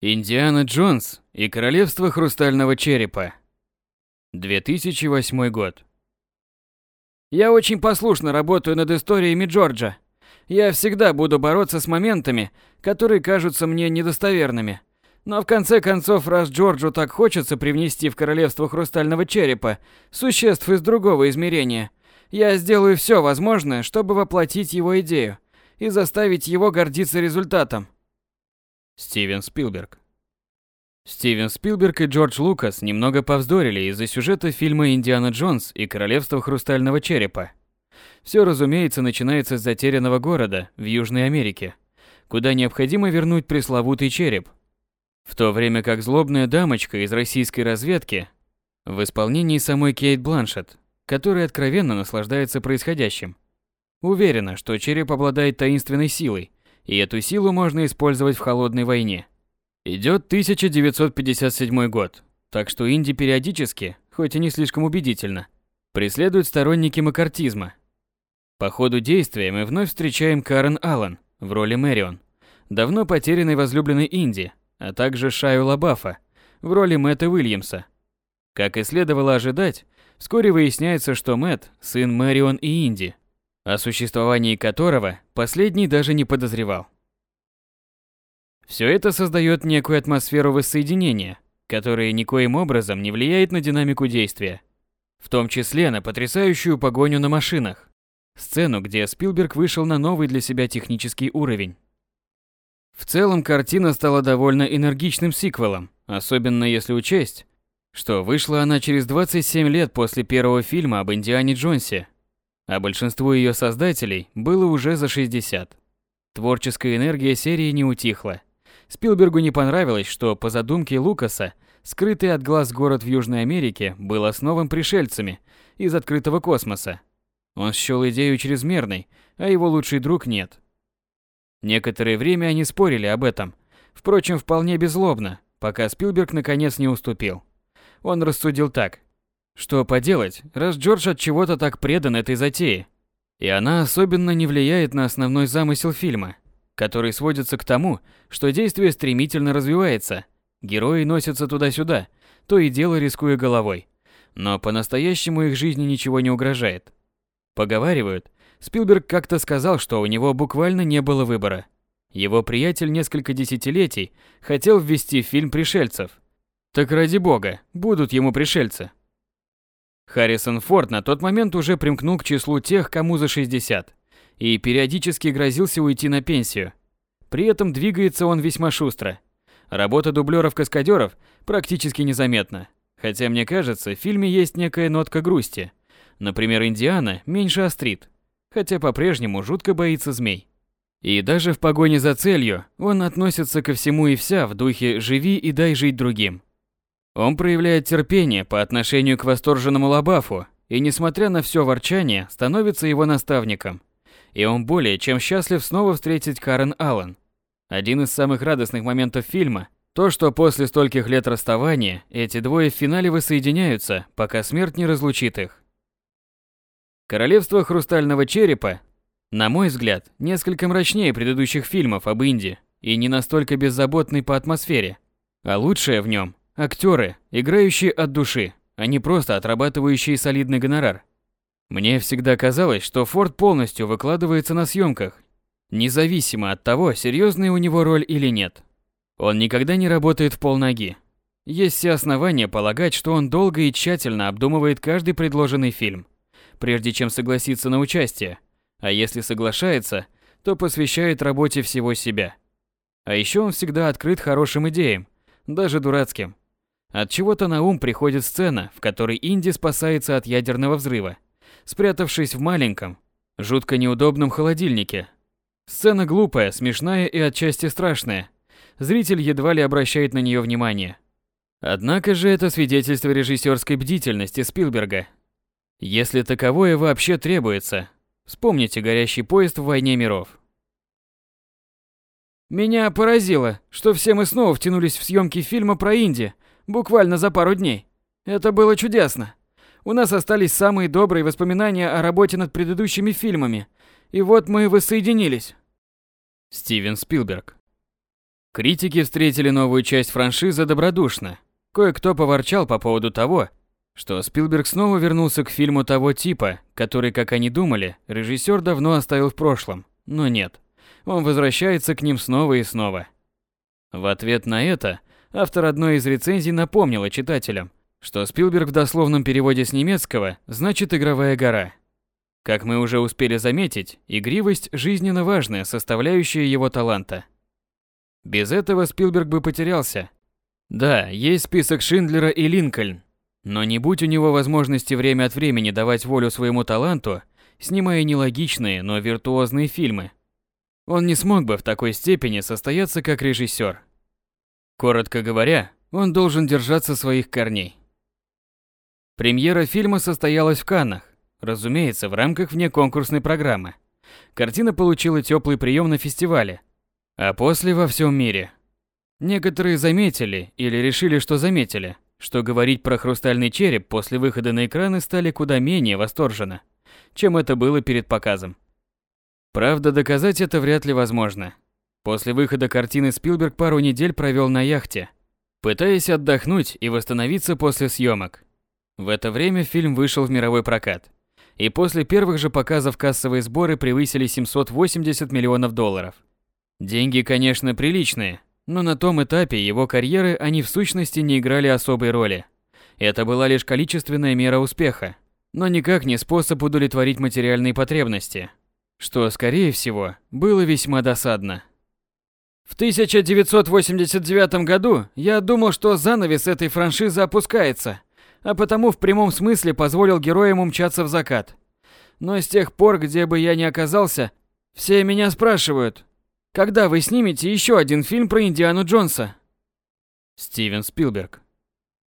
Индиана Джонс и Королевство Хрустального Черепа. 2008 год. Я очень послушно работаю над историями Джорджа. Я всегда буду бороться с моментами, которые кажутся мне недостоверными. Но в конце концов, раз Джорджу так хочется привнести в Королевство Хрустального Черепа существ из другого измерения, я сделаю все возможное, чтобы воплотить его идею и заставить его гордиться результатом. Стивен Спилберг. Стивен Спилберг и Джордж Лукас немного повздорили из-за сюжета фильма «Индиана Джонс и Королевство Хрустального Черепа». Все, разумеется, начинается с затерянного города в Южной Америке, куда необходимо вернуть пресловутый череп. В то время как злобная дамочка из российской разведки в исполнении самой Кейт Бланшетт, которая откровенно наслаждается происходящим, уверена, что череп обладает таинственной силой, и эту силу можно использовать в холодной войне. Идет 1957 год, так что Инди периодически, хоть и не слишком убедительно, преследуют сторонники макартизма. По ходу действия мы вновь встречаем Карен Аллен в роли Мэрион, давно потерянной возлюбленной Инди, а также Шаю Лабафа в роли Мэтта Уильямса. Как и следовало ожидать, вскоре выясняется, что Мэтт – сын Мэрион и Инди, о существовании которого последний даже не подозревал. Все это создает некую атмосферу воссоединения, которая никоим образом не влияет на динамику действия, в том числе на потрясающую погоню на машинах, сцену, где Спилберг вышел на новый для себя технический уровень. В целом картина стала довольно энергичным сиквелом, особенно если учесть, что вышла она через 27 лет после первого фильма об Индиане Джонсе а большинству ее создателей было уже за 60. Творческая энергия серии не утихла. Спилбергу не понравилось, что по задумке Лукаса скрытый от глаз город в Южной Америке был основан пришельцами из открытого космоса. Он счёл идею чрезмерной, а его лучший друг нет. Некоторое время они спорили об этом, впрочем, вполне беззлобно, пока Спилберг наконец не уступил. Он рассудил так: что поделать, раз Джордж от чего-то так предан этой затее? И она особенно не влияет на основной замысел фильма, который сводится к тому, что действие стремительно развивается. Герои носятся туда-сюда, то и дело рискуя головой. Но по-настоящему их жизни ничего не угрожает. Поговаривают, Спилберг как-то сказал, что у него буквально не было выбора. Его приятель несколько десятилетий хотел ввести в фильм пришельцев. Так ради бога, будут ему пришельцы. Харрисон Форд на тот момент уже примкнул к числу тех, кому за 60, и периодически грозился уйти на пенсию. При этом двигается он весьма шустро. Работа дублеров-каскадеров практически незаметна, хотя мне кажется, в фильме есть некая нотка грусти. Например, Индиана меньше острит, хотя по-прежнему жутко боится змей. И даже в погоне за целью он относится ко всему и вся в духе «живи и дай жить другим». Он проявляет терпение по отношению к восторженному Лабафу и, несмотря на все ворчание, становится его наставником. И он более чем счастлив снова встретить Карен Аллен. Один из самых радостных моментов фильма – то, что после стольких лет расставания эти двое в финале воссоединяются, пока смерть не разлучит их. Королевство Хрустального Черепа, на мой взгляд, несколько мрачнее предыдущих фильмов об Индии и не настолько беззаботный по атмосфере. А лучшее в нем Актеры, играющие от души, а не просто отрабатывающие солидный гонорар. Мне всегда казалось, что Форд полностью выкладывается на съемках, независимо от того, серьезная у него роль или нет. Он никогда не работает в полноги. Есть все основания полагать, что он долго и тщательно обдумывает каждый предложенный фильм, прежде чем согласиться на участие. А если соглашается, то посвящает работе всего себя. А еще он всегда открыт хорошим идеям, даже дурацким. От чего-то на ум приходит сцена, в которой Инди спасается от ядерного взрыва, спрятавшись в маленьком, жутко неудобном холодильнике. Сцена глупая, смешная и отчасти страшная. Зритель едва ли обращает на нее внимание. Однако же это свидетельство режиссерской бдительности Спилберга. Если таковое вообще требуется. Вспомните горящий поезд в «Войне миров». Меня поразило, что все мы снова втянулись в съемки фильма про Инди – Буквально за пару дней. Это было чудесно. У нас остались самые добрые воспоминания о работе над предыдущими фильмами. И вот мы воссоединились. Стивен Спилберг. Критики встретили новую часть франшизы добродушно. Кое-кто поворчал по поводу того, что Спилберг снова вернулся к фильму того типа, который, как они думали, режиссер давно оставил в прошлом. Но нет, он возвращается к ним снова и снова. В ответ на это автор одной из рецензий напомнила читателям, что Спилберг в дословном переводе с немецкого значит «игровая гора». Как мы уже успели заметить, игривость – жизненно важная составляющая его таланта. Без этого Спилберг бы потерялся. Да, есть список Шиндлера и Линкольн, но не будь у него возможности время от времени давать волю своему таланту, снимая нелогичные, но виртуозные фильмы, он не смог бы в такой степени состояться как режиссер. Коротко говоря, он должен держаться своих корней. Премьера фильма состоялась в Каннах, разумеется, в рамках внеконкурсной программы. Картина получила теплый прием на фестивале, а после во всем мире. Некоторые заметили или решили, что заметили, что говорить про хрустальный череп после выхода на экраны стали куда менее восторженно, чем это было перед показом. Правда, доказать это вряд ли возможно. После выхода картины Спилберг пару недель провел на яхте, пытаясь отдохнуть и восстановиться после съемок. В это время фильм вышел в мировой прокат. И после первых же показов кассовые сборы превысили 780 миллионов долларов. Деньги, конечно, приличные, но на том этапе его карьеры они в сущности не играли особой роли. Это была лишь количественная мера успеха, но никак не способ удовлетворить материальные потребности, что, скорее всего, было весьма досадно. В 1989 году я думал, что занавес этой франшизы опускается – а потому в прямом смысле позволил героям умчаться в закат. Но с тех пор, где бы я ни оказался, все меня спрашивают, когда вы снимете еще один фильм про Индиану Джонса? Стивен Спилберг